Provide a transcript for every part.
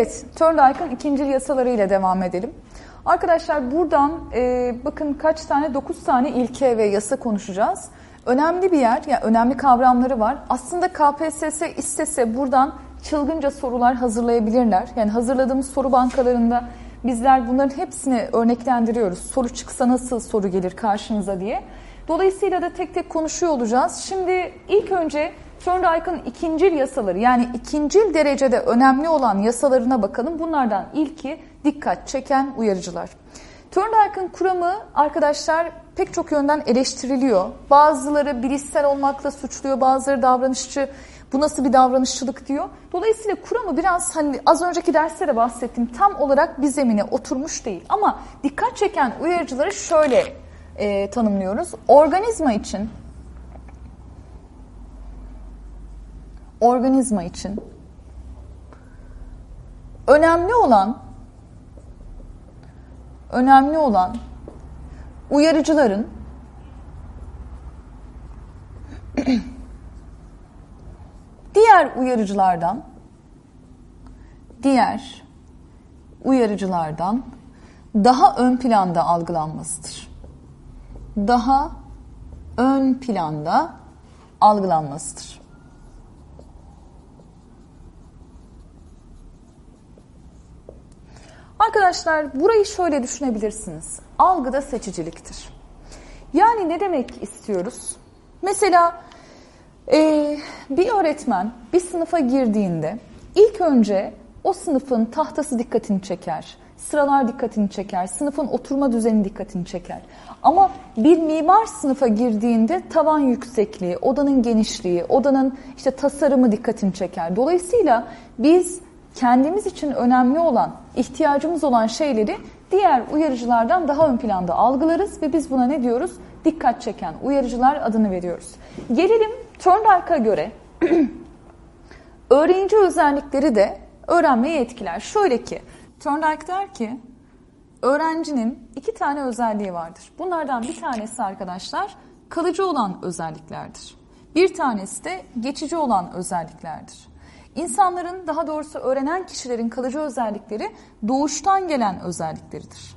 Evet, Thorndike'ın ikinci yasalarıyla devam edelim. Arkadaşlar buradan e, bakın kaç tane, 9 tane ilke ve yasa konuşacağız. Önemli bir yer, yani önemli kavramları var. Aslında KPSS istese buradan çılgınca sorular hazırlayabilirler. Yani hazırladığımız soru bankalarında bizler bunların hepsini örneklendiriyoruz. Soru çıksa nasıl soru gelir karşınıza diye. Dolayısıyla da tek tek konuşuyor olacağız. Şimdi ilk önce Thorndike'ın ikincil yasaları yani ikincil derecede önemli olan yasalarına bakalım. Bunlardan ilki dikkat çeken uyarıcılar. Thorndike'ın kuramı arkadaşlar pek çok yönden eleştiriliyor. Bazıları bilişsel olmakla suçluyor, bazıları davranışçı, bu nasıl bir davranışçılık diyor. Dolayısıyla kuramı biraz hani az önceki derste de bahsettim tam olarak bir zemine oturmuş değil. Ama dikkat çeken uyarıcıları şöyle e, tanımlıyoruz. Organizma için organizma için önemli olan önemli olan uyarıcıların diğer uyarıcılardan diğer uyarıcılardan daha ön planda algılanmasıdır. Daha ön planda algılanmasıdır. Arkadaşlar burayı şöyle düşünebilirsiniz. Algıda seçiciliktir. Yani ne demek istiyoruz? Mesela e, bir öğretmen bir sınıfa girdiğinde ilk önce o sınıfın tahtası dikkatini çeker, sıralar dikkatini çeker, sınıfın oturma düzeni dikkatini çeker. Ama bir mimar sınıfa girdiğinde tavan yüksekliği, odanın genişliği, odanın işte tasarımı dikkatini çeker. Dolayısıyla biz kendimiz için önemli olan, ihtiyacımız olan şeyleri diğer uyarıcılardan daha ön planda algılarız ve biz buna ne diyoruz? Dikkat çeken uyarıcılar adını veriyoruz. Gelelim Thorndike'a göre öğrenci özellikleri de öğrenmeyi etkiler. Şöyle ki, Thorndike der ki, öğrencinin iki tane özelliği vardır. Bunlardan bir tanesi arkadaşlar kalıcı olan özelliklerdir. Bir tanesi de geçici olan özelliklerdir. İnsanların daha doğrusu öğrenen kişilerin kalıcı özellikleri doğuştan gelen özellikleridir.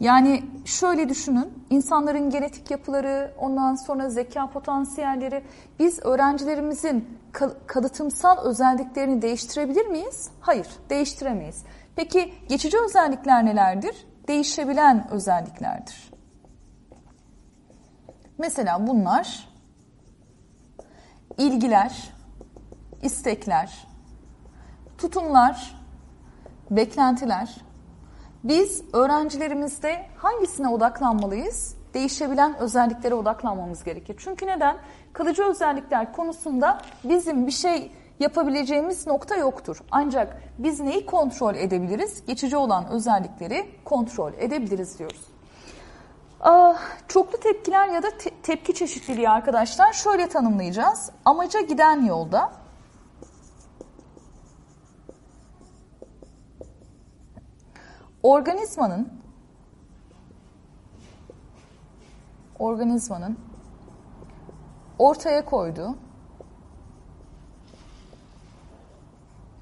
Yani şöyle düşünün, insanların genetik yapıları, ondan sonra zeka potansiyelleri, biz öğrencilerimizin kalıtımsal özelliklerini değiştirebilir miyiz? Hayır, değiştiremeyiz. Peki geçici özellikler nelerdir? Değişebilen özelliklerdir. Mesela bunlar ilgiler, istekler, tutumlar, beklentiler. Biz öğrencilerimizde hangisine odaklanmalıyız? Değişebilen özelliklere odaklanmamız gerekir. Çünkü neden? Kalıcı özellikler konusunda bizim bir şey yapabileceğimiz nokta yoktur. Ancak biz neyi kontrol edebiliriz? Geçici olan özellikleri kontrol edebiliriz diyoruz. Ah, çoklu tepkiler ya da te tepki çeşitliliği arkadaşlar şöyle tanımlayacağız. Amaca giden yolda organizmanın organizmanın ortaya koyduğu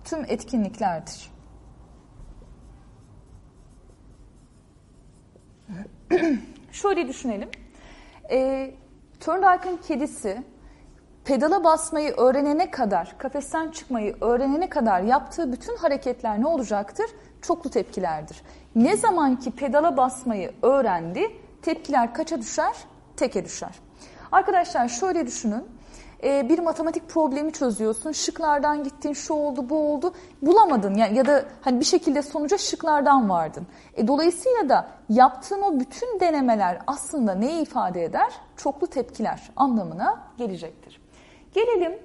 tüm etkinliklerdir. Şöyle düşünelim. E, Thorndike'ın kedisi pedala basmayı öğrenene kadar, kafesten çıkmayı öğrenene kadar yaptığı bütün hareketler ne olacaktır? Çoklu tepkilerdir. Ne zaman ki pedala basmayı öğrendi, tepkiler kaça düşer? Teke düşer. Arkadaşlar şöyle düşünün e, bir matematik problemi çözüyorsun. Şıklardan gittin, şu oldu, bu oldu. Bulamadın ya, ya da hani bir şekilde sonuca şıklardan vardın. E, dolayısıyla da yaptığın o bütün denemeler aslında neyi ifade eder? Çoklu tepkiler anlamına gelecektir. Gelelim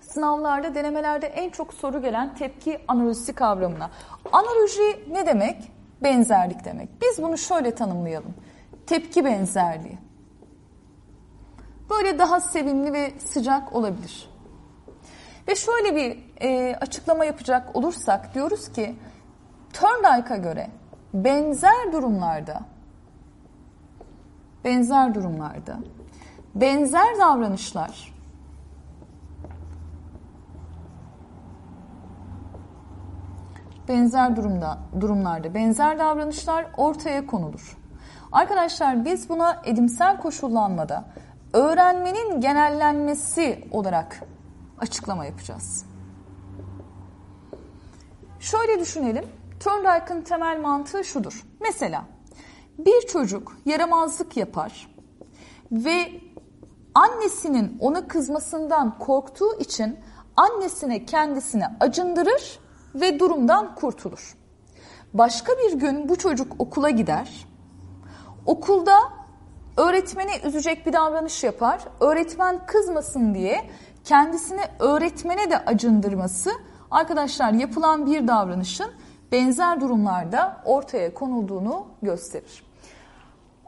sınavlarda, denemelerde en çok soru gelen tepki analojisi kavramına. Analoji ne demek? Benzerlik demek. Biz bunu şöyle tanımlayalım. Tepki benzerliği böyle daha sevimli ve sıcak olabilir. Ve şöyle bir e, açıklama yapacak olursak diyoruz ki Thorndike'a göre benzer durumlarda benzer durumlarda benzer davranışlar benzer durumda durumlarda benzer davranışlar ortaya konulur. Arkadaşlar biz buna edimsel koşullanmada öğrenmenin genellenmesi olarak açıklama yapacağız. Şöyle düşünelim. Thorndike'ın temel mantığı şudur. Mesela bir çocuk yaramazlık yapar ve annesinin ona kızmasından korktuğu için annesine kendisini acındırır ve durumdan kurtulur. Başka bir gün bu çocuk okula gider. Okulda öğretmeni üzecek bir davranış yapar. Öğretmen kızmasın diye kendisini öğretmene de acındırması arkadaşlar yapılan bir davranışın benzer durumlarda ortaya konulduğunu gösterir.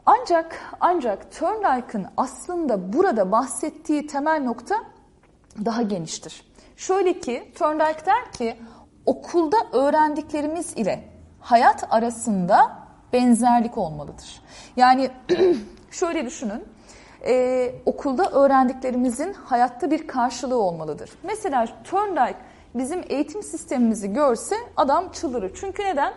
Ancak ancak Thorndike'ın aslında burada bahsettiği temel nokta daha geniştir. Şöyle ki Thorndike der ki okulda öğrendiklerimiz ile hayat arasında benzerlik olmalıdır. Yani şöyle düşünün e, okulda öğrendiklerimizin hayatta bir karşılığı olmalıdır. Mesela Thorndike bizim eğitim sistemimizi görse adam çıldırır. Çünkü neden?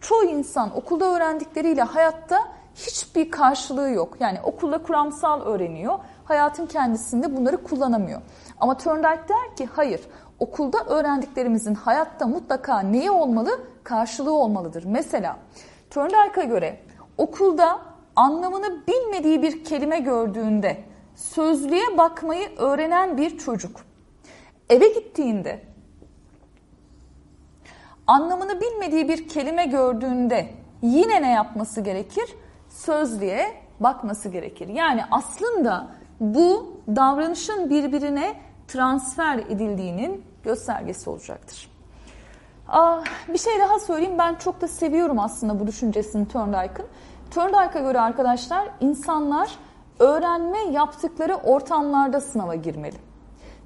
Çoğu insan okulda öğrendikleriyle hayatta hiçbir karşılığı yok. Yani okulda kuramsal öğreniyor. Hayatın kendisinde bunları kullanamıyor. Ama Thorndike der ki hayır okulda öğrendiklerimizin hayatta mutlaka neyi olmalı? Karşılığı olmalıdır. Mesela Thorndike'a göre okulda anlamını bilmediği bir kelime gördüğünde sözlüğe bakmayı öğrenen bir çocuk eve gittiğinde anlamını bilmediği bir kelime gördüğünde yine ne yapması gerekir? Sözlüğe bakması gerekir. Yani aslında bu davranışın birbirine transfer edildiğinin göstergesi olacaktır. Aa, bir şey daha söyleyeyim. Ben çok da seviyorum aslında bu düşüncesini Thorndike'ın. Thorndike'a göre arkadaşlar insanlar öğrenme yaptıkları ortamlarda sınava girmeli.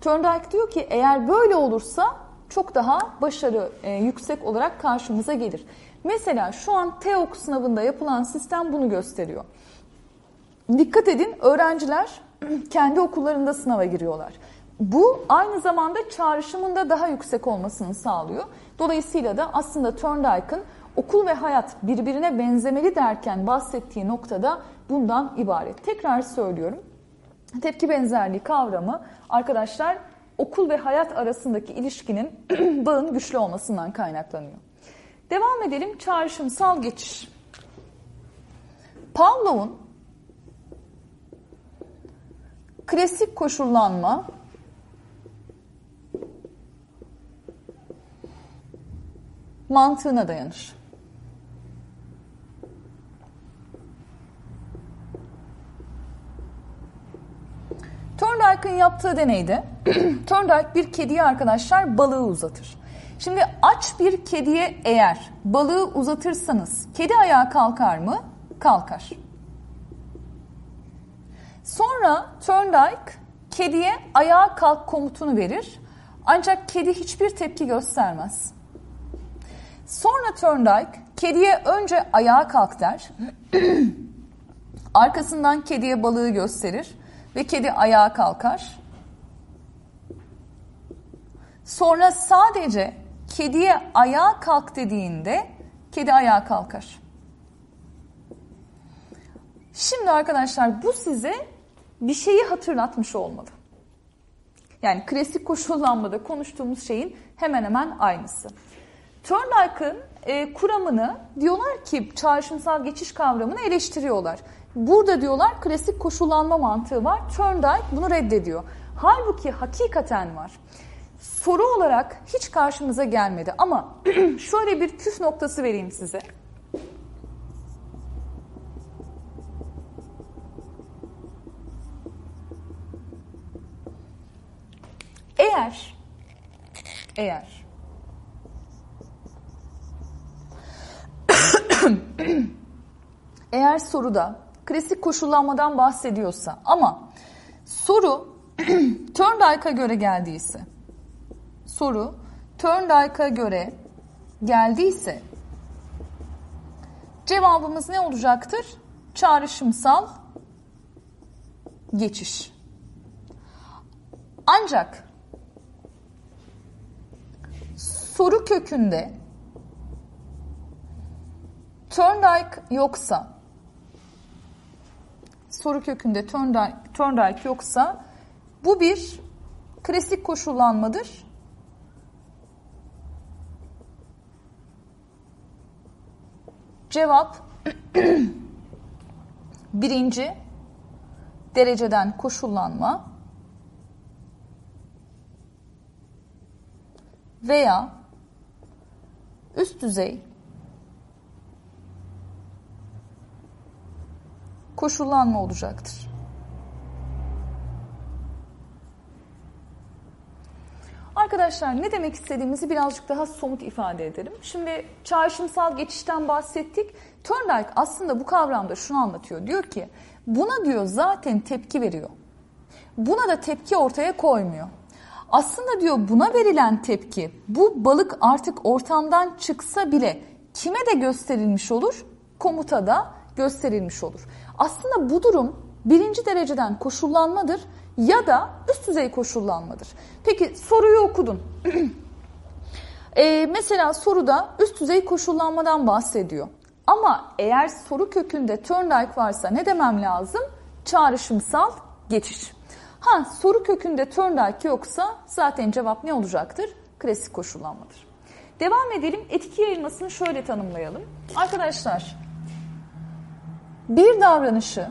Thorndike diyor ki eğer böyle olursa çok daha başarı e, yüksek olarak karşımıza gelir. Mesela şu an TEOK sınavında yapılan sistem bunu gösteriyor. Dikkat edin öğrenciler kendi okullarında sınava giriyorlar. Bu aynı zamanda çağrışımın da daha yüksek olmasını sağlıyor. Dolayısıyla da aslında Thorndike'ın okul ve hayat birbirine benzemeli derken bahsettiği noktada bundan ibaret. Tekrar söylüyorum. Tepki benzerliği kavramı arkadaşlar okul ve hayat arasındaki ilişkinin bağın güçlü olmasından kaynaklanıyor. Devam edelim çağrışımsal geçiş. Pavlov'un klasik koşullanma mantığına dayanır. Thorndike'ın yaptığı deneyde Thorndike bir kediye arkadaşlar balığı uzatır. Şimdi aç bir kediye eğer balığı uzatırsanız kedi ayağa kalkar mı? Kalkar. Sonra Thorndike kediye ayağa kalk komutunu verir. Ancak kedi hiçbir tepki göstermez. Sonra Thorndike kediye önce ayağa kalk der. Arkasından kediye balığı gösterir ve kedi ayağa kalkar. Sonra sadece kediye ayağa kalk dediğinde kedi ayağa kalkar. Şimdi arkadaşlar bu size bir şeyi hatırlatmış olmalı. Yani klasik koşullanmada konuştuğumuz şeyin hemen hemen aynısı. Thorndike'ın e, kuramını diyorlar ki çağrışımsal geçiş kavramını eleştiriyorlar. Burada diyorlar klasik koşullanma mantığı var. Thorndike bunu reddediyor. Halbuki hakikaten var. Soru olarak hiç karşımıza gelmedi ama şöyle bir küf noktası vereyim size. Eğer eğer eğer soruda klasik koşullanmadan bahsediyorsa ama soru Thorndike'a göre geldiyse soru Thorndike'a göre geldiyse cevabımız ne olacaktır? Çağrışımsal geçiş. Ancak soru kökünde Thorndike yoksa soru kökünde Thorndike, yoksa bu bir klasik koşullanmadır. Cevap birinci dereceden koşullanma veya üst düzey koşullanma olacaktır. Arkadaşlar ne demek istediğimizi birazcık daha somut ifade edelim. Şimdi çağrışımsal geçişten bahsettik. Thorndike aslında bu kavramda şunu anlatıyor. Diyor ki buna diyor zaten tepki veriyor. Buna da tepki ortaya koymuyor. Aslında diyor buna verilen tepki bu balık artık ortamdan çıksa bile kime de gösterilmiş olur? Komutada gösterilmiş olur. Aslında bu durum birinci dereceden koşullanmadır ya da üst düzey koşullanmadır. Peki soruyu okudun. ee, mesela soruda üst düzey koşullanmadan bahsediyor. Ama eğer soru kökünde Thorndike varsa ne demem lazım? Çağrışımsal geçiş. Ha soru kökünde Thorndike yoksa zaten cevap ne olacaktır? Klasik koşullanmadır. Devam edelim. Etki yayılmasını şöyle tanımlayalım. Arkadaşlar bir davranışı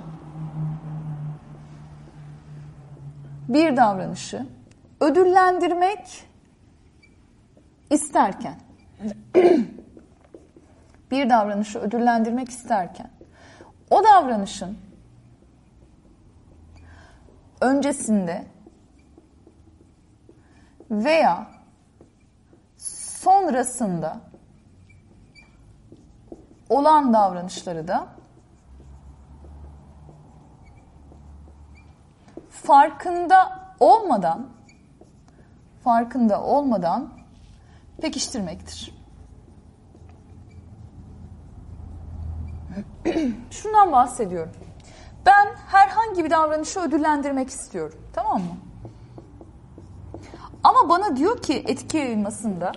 bir davranışı ödüllendirmek isterken bir davranışı ödüllendirmek isterken o davranışın öncesinde veya sonrasında olan davranışları da farkında olmadan farkında olmadan pekiştirmektir. Şundan bahsediyorum. Ben herhangi bir davranışı ödüllendirmek istiyorum. Tamam mı? Ama bana diyor ki etki yayılmasında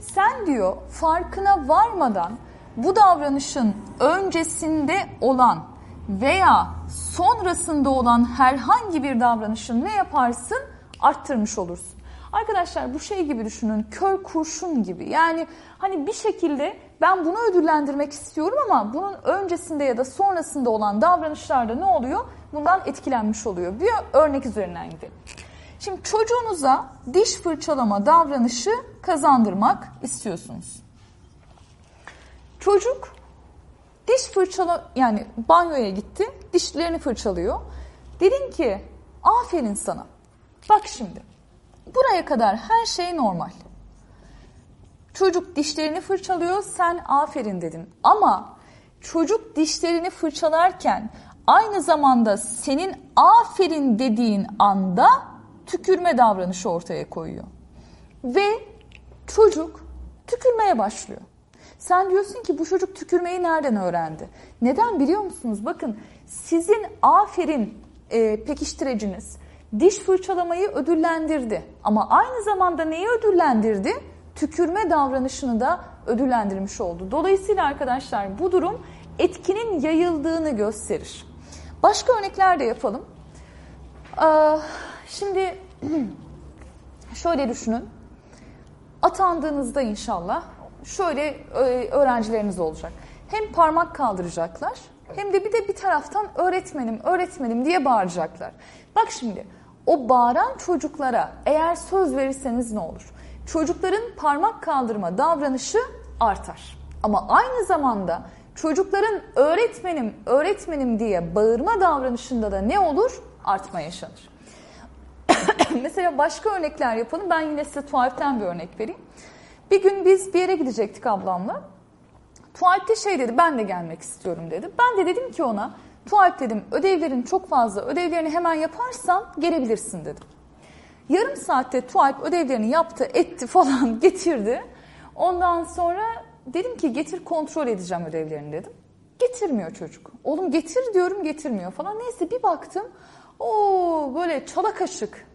sen diyor farkına varmadan bu davranışın öncesinde olan veya sonrasında olan herhangi bir davranışın ne yaparsın? Arttırmış olursun. Arkadaşlar bu şey gibi düşünün, kör kurşun gibi. Yani hani bir şekilde ben bunu ödüllendirmek istiyorum ama bunun öncesinde ya da sonrasında olan davranışlarda ne oluyor? Bundan etkilenmiş oluyor. Bir örnek üzerinden gidelim. Şimdi çocuğunuza diş fırçalama davranışı kazandırmak istiyorsunuz. Çocuk diş fırçala yani banyoya gitti, dişlerini fırçalıyor. Dedin ki aferin sana. Bak şimdi buraya kadar her şey normal. Çocuk dişlerini fırçalıyor, sen aferin dedin. Ama çocuk dişlerini fırçalarken aynı zamanda senin aferin dediğin anda tükürme davranışı ortaya koyuyor. Ve çocuk tükürmeye başlıyor. Sen diyorsun ki bu çocuk tükürmeyi nereden öğrendi? Neden biliyor musunuz? Bakın sizin aferin e, pekiştireciniz diş fırçalamayı ödüllendirdi. Ama aynı zamanda neyi ödüllendirdi? Tükürme davranışını da ödüllendirmiş oldu. Dolayısıyla arkadaşlar bu durum etkinin yayıldığını gösterir. Başka örnekler de yapalım. Şimdi şöyle düşünün. Atandığınızda inşallah şöyle e, öğrencileriniz olacak. Hem parmak kaldıracaklar hem de bir de bir taraftan öğretmenim, öğretmenim diye bağıracaklar. Bak şimdi o bağıran çocuklara eğer söz verirseniz ne olur? Çocukların parmak kaldırma davranışı artar. Ama aynı zamanda çocukların öğretmenim, öğretmenim diye bağırma davranışında da ne olur? Artma yaşanır. Mesela başka örnekler yapalım. Ben yine size tuvalitten bir örnek vereyim. Bir gün biz bir yere gidecektik ablamla. Tuvalette şey dedi ben de gelmek istiyorum dedi. Ben de dedim ki ona tuvalet dedim ödevlerin çok fazla ödevlerini hemen yaparsan gelebilirsin dedim. Yarım saatte tuvalet ödevlerini yaptı etti falan getirdi. Ondan sonra dedim ki getir kontrol edeceğim ödevlerini dedim. Getirmiyor çocuk. Oğlum getir diyorum getirmiyor falan. Neyse bir baktım. o böyle çala kaşık.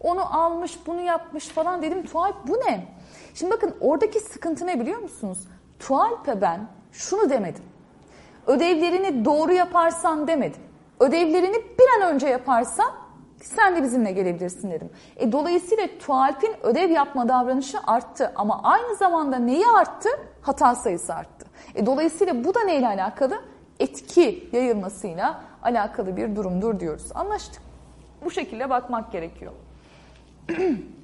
Onu almış bunu yapmış falan dedim. Tuvalet bu ne? Şimdi bakın oradaki sıkıntı ne biliyor musunuz? Tualpe ben şunu demedim. ödevlerini doğru yaparsan demedim. Ödevlerini bir an önce yaparsan sen de bizimle gelebilirsin dedim. E, dolayısıyla Tualp'in ödev yapma davranışı arttı ama aynı zamanda neyi arttı? Hata sayısı arttı. E, dolayısıyla bu da neyle alakalı? Etki yayılmasıyla alakalı bir durumdur diyoruz. Anlaştık. Bu şekilde bakmak gerekiyor.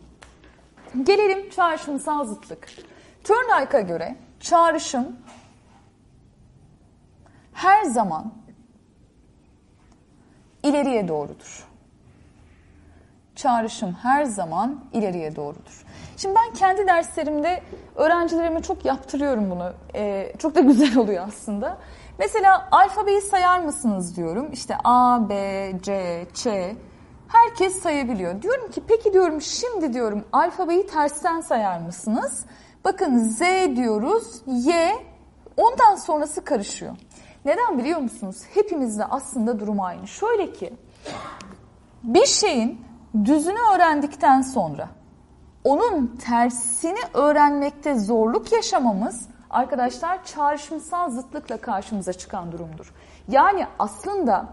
Gelelim çağrışımsal zıtlık. Thorndike'a göre çağrışım her zaman ileriye doğrudur. Çağrışım her zaman ileriye doğrudur. Şimdi ben kendi derslerimde öğrencilerime çok yaptırıyorum bunu. Ee, çok da güzel oluyor aslında. Mesela alfabeyi sayar mısınız diyorum. İşte A, B, C, Ç. Herkes sayabiliyor. Diyorum ki peki diyorum şimdi diyorum alfabeyi tersten sayar mısınız? Bakın Z diyoruz, Y ondan sonrası karışıyor. Neden biliyor musunuz? Hepimizde aslında durum aynı. Şöyle ki bir şeyin düzünü öğrendikten sonra onun tersini öğrenmekte zorluk yaşamamız arkadaşlar çağrışımsal zıtlıkla karşımıza çıkan durumdur. Yani aslında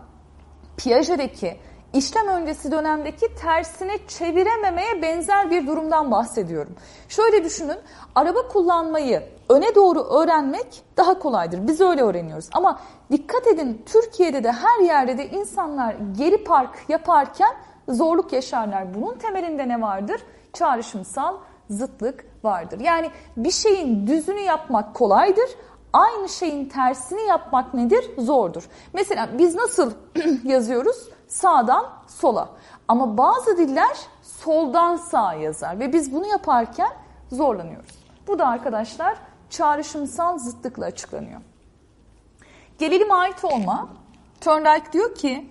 Piaget'deki işlem öncesi dönemdeki tersine çevirememeye benzer bir durumdan bahsediyorum. Şöyle düşünün, araba kullanmayı öne doğru öğrenmek daha kolaydır. Biz öyle öğreniyoruz. Ama dikkat edin Türkiye'de de her yerde de insanlar geri park yaparken zorluk yaşarlar. Bunun temelinde ne vardır? Çağrışımsal zıtlık vardır. Yani bir şeyin düzünü yapmak kolaydır. Aynı şeyin tersini yapmak nedir? Zordur. Mesela biz nasıl yazıyoruz? Sağdan sola. Ama bazı diller soldan sağa yazar ve biz bunu yaparken zorlanıyoruz. Bu da arkadaşlar çağrışımsal zıtlıkla açıklanıyor. Gelelim ait olma. Thorndike diyor ki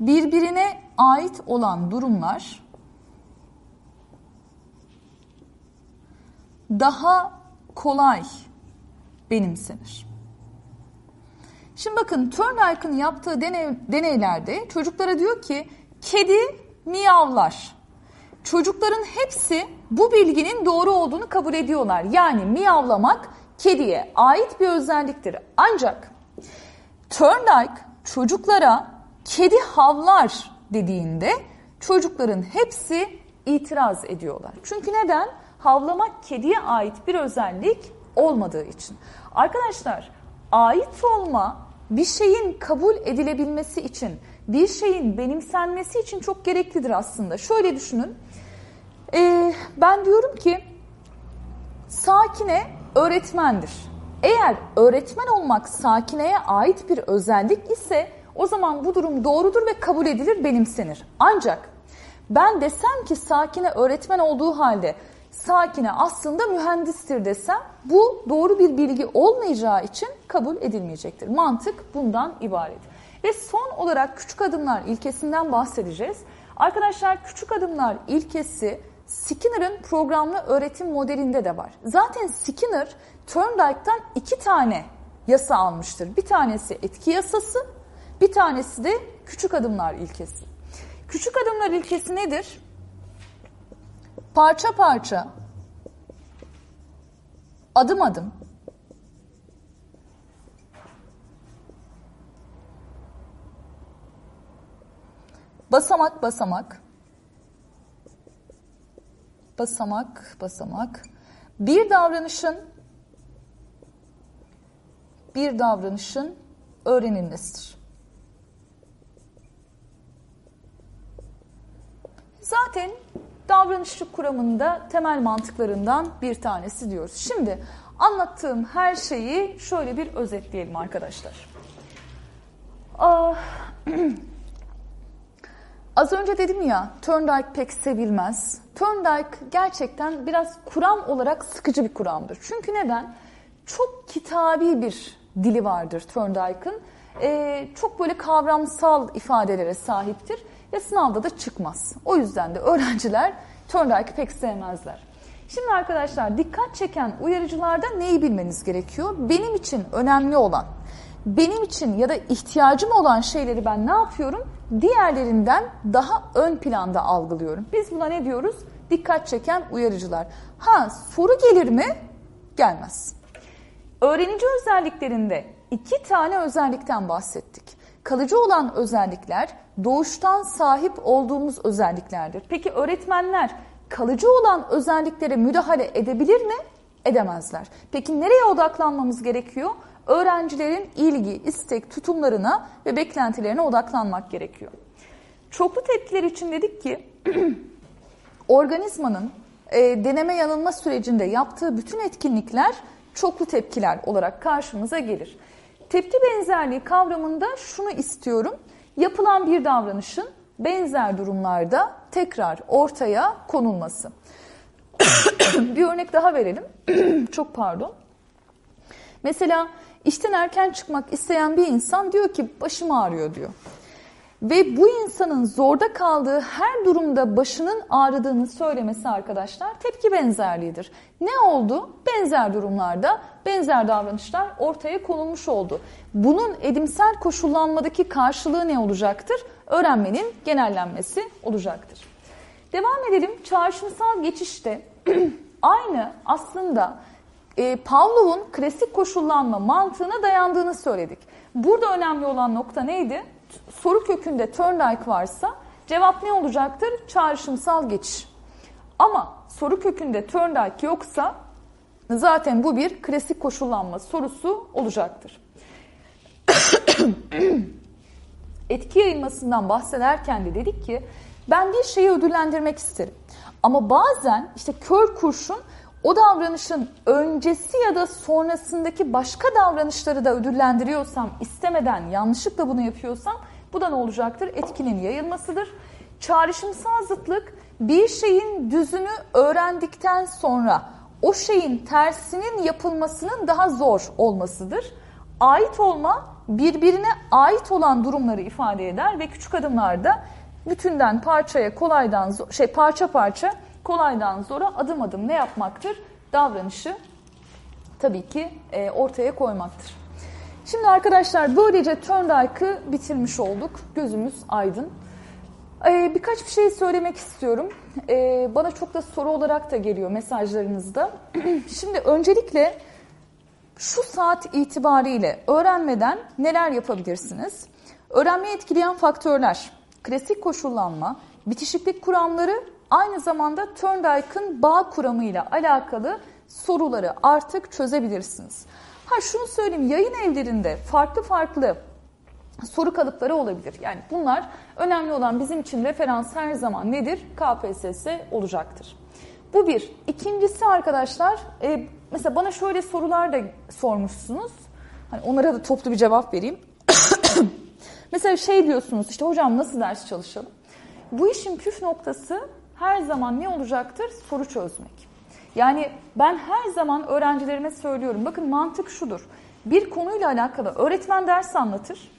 birbirine ait olan durumlar daha kolay benimsenir. Şimdi bakın Thorndike'ın yaptığı deney, deneylerde çocuklara diyor ki kedi miyavlar. Çocukların hepsi bu bilginin doğru olduğunu kabul ediyorlar. Yani miyavlamak kediye ait bir özelliktir. Ancak Thorndike çocuklara kedi havlar dediğinde çocukların hepsi itiraz ediyorlar. Çünkü neden? Havlamak kediye ait bir özellik olmadığı için. Arkadaşlar ait olma bir şeyin kabul edilebilmesi için, bir şeyin benimsenmesi için çok gereklidir aslında. Şöyle düşünün. Ee, ben diyorum ki sakine öğretmendir. Eğer öğretmen olmak sakineye ait bir özellik ise o zaman bu durum doğrudur ve kabul edilir, benimsenir. Ancak ben desem ki sakine öğretmen olduğu halde sakine aslında mühendistir desem bu doğru bir bilgi olmayacağı için kabul edilmeyecektir. Mantık bundan ibaret. Ve son olarak küçük adımlar ilkesinden bahsedeceğiz. Arkadaşlar küçük adımlar ilkesi Skinner'ın programlı öğretim modelinde de var. Zaten Skinner Thorndike'dan iki tane yasa almıştır. Bir tanesi etki yasası, bir tanesi de küçük adımlar ilkesi. Küçük adımlar ilkesi nedir? Parça parça, adım adım. Basamak basamak. Basamak basamak. Bir davranışın bir davranışın öğrenilmesidir. Zaten davranışçı kuramında temel mantıklarından bir tanesi diyoruz. Şimdi anlattığım her şeyi şöyle bir özetleyelim arkadaşlar. Ah, az önce dedim ya Thorndike pek sevilmez. Thorndike gerçekten biraz kuram olarak sıkıcı bir kuramdır. Çünkü neden? Çok kitabi bir dili vardır Thorndike'ın. Ee, çok böyle kavramsal ifadelere sahiptir ve sınavda da çıkmaz. O yüzden de öğrenciler Thorndike'ı pek sevmezler. Şimdi arkadaşlar dikkat çeken uyarıcılarda neyi bilmeniz gerekiyor? Benim için önemli olan, benim için ya da ihtiyacım olan şeyleri ben ne yapıyorum? Diğerlerinden daha ön planda algılıyorum. Biz buna ne diyoruz? Dikkat çeken uyarıcılar. Ha soru gelir mi? Gelmez. Öğrenici özelliklerinde iki tane özellikten bahsettik. Kalıcı olan özellikler doğuştan sahip olduğumuz özelliklerdir. Peki öğretmenler kalıcı olan özelliklere müdahale edebilir mi? Edemezler. Peki nereye odaklanmamız gerekiyor? Öğrencilerin ilgi, istek, tutumlarına ve beklentilerine odaklanmak gerekiyor. Çoklu tepkiler için dedik ki organizmanın e, deneme yanılma sürecinde yaptığı bütün etkinlikler çoklu tepkiler olarak karşımıza gelir. Tepki benzerliği kavramında şunu istiyorum. Yapılan bir davranışın benzer durumlarda tekrar ortaya konulması. bir örnek daha verelim. Çok pardon. Mesela işten erken çıkmak isteyen bir insan diyor ki başım ağrıyor diyor. Ve bu insanın zorda kaldığı her durumda başının ağrıdığını söylemesi arkadaşlar tepki benzerliğidir. Ne oldu? Benzer durumlarda benzer davranışlar ortaya konulmuş oldu. Bunun edimsel koşullanmadaki karşılığı ne olacaktır? Öğrenmenin genellenmesi olacaktır. Devam edelim. Çağrışımsal geçişte aynı aslında e, Pavlov'un klasik koşullanma mantığına dayandığını söyledik. Burada önemli olan nokta neydi? Soru kökünde Thorndike varsa cevap ne olacaktır? Çağrışımsal geçiş. Ama soru kökünde Thorndike yoksa zaten bu bir klasik koşullanma sorusu olacaktır. Etki yayılmasından bahsederken de dedik ki ben bir şeyi ödüllendirmek isterim. Ama bazen işte kör kurşun o davranışın öncesi ya da sonrasındaki başka davranışları da ödüllendiriyorsam, istemeden yanlışlıkla bunu yapıyorsam bu da ne olacaktır? Etkinin yayılmasıdır. Çağrışımsal zıtlık bir şeyin düzünü öğrendikten sonra o şeyin tersinin yapılmasının daha zor olmasıdır. Ait olma birbirine ait olan durumları ifade eder ve küçük adımlarda bütünden parçaya kolaydan şey parça parça kolaydan zora adım adım ne yapmaktır? Davranışı tabii ki e, ortaya koymaktır. Şimdi arkadaşlar böylece Thorndike'ı bitirmiş olduk. Gözümüz aydın. Ee, birkaç bir şey söylemek istiyorum. Ee, bana çok da soru olarak da geliyor mesajlarınızda. Şimdi öncelikle şu saat itibariyle öğrenmeden neler yapabilirsiniz? Öğrenmeyi etkileyen faktörler, klasik koşullanma, bitişiklik kuramları aynı zamanda Thorndike'ın bağ kuramıyla alakalı soruları artık çözebilirsiniz. Ha şunu söyleyeyim yayın evlerinde farklı farklı soru kalıpları olabilir. Yani bunlar önemli olan bizim için referans her zaman nedir? KPSS olacaktır. Bu bir. İkincisi arkadaşlar e, mesela bana şöyle sorular da sormuşsunuz. Hani onlara da toplu bir cevap vereyim. mesela şey diyorsunuz işte hocam nasıl ders çalışalım? Bu işin püf noktası her zaman ne olacaktır? Soru çözmek. Yani ben her zaman öğrencilerime söylüyorum. Bakın mantık şudur. Bir konuyla alakalı öğretmen ders anlatır.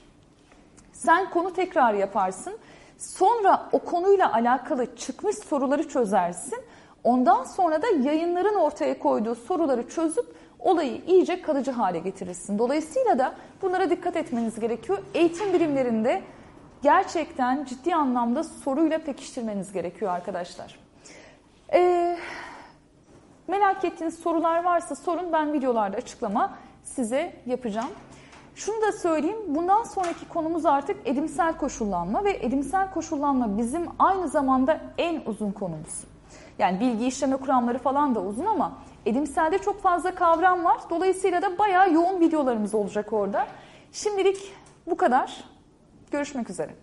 Sen konu tekrar yaparsın. Sonra o konuyla alakalı çıkmış soruları çözersin. Ondan sonra da yayınların ortaya koyduğu soruları çözüp olayı iyice kalıcı hale getirirsin. Dolayısıyla da bunlara dikkat etmeniz gerekiyor. Eğitim bilimlerinde gerçekten ciddi anlamda soruyla pekiştirmeniz gerekiyor arkadaşlar. Ee, Merak ettiğiniz sorular varsa sorun ben videolarda açıklama size yapacağım. Şunu da söyleyeyim, bundan sonraki konumuz artık edimsel koşullanma ve edimsel koşullanma bizim aynı zamanda en uzun konumuz. Yani bilgi işleme kuramları falan da uzun ama edimselde çok fazla kavram var. Dolayısıyla da bayağı yoğun videolarımız olacak orada. Şimdilik bu kadar. Görüşmek üzere.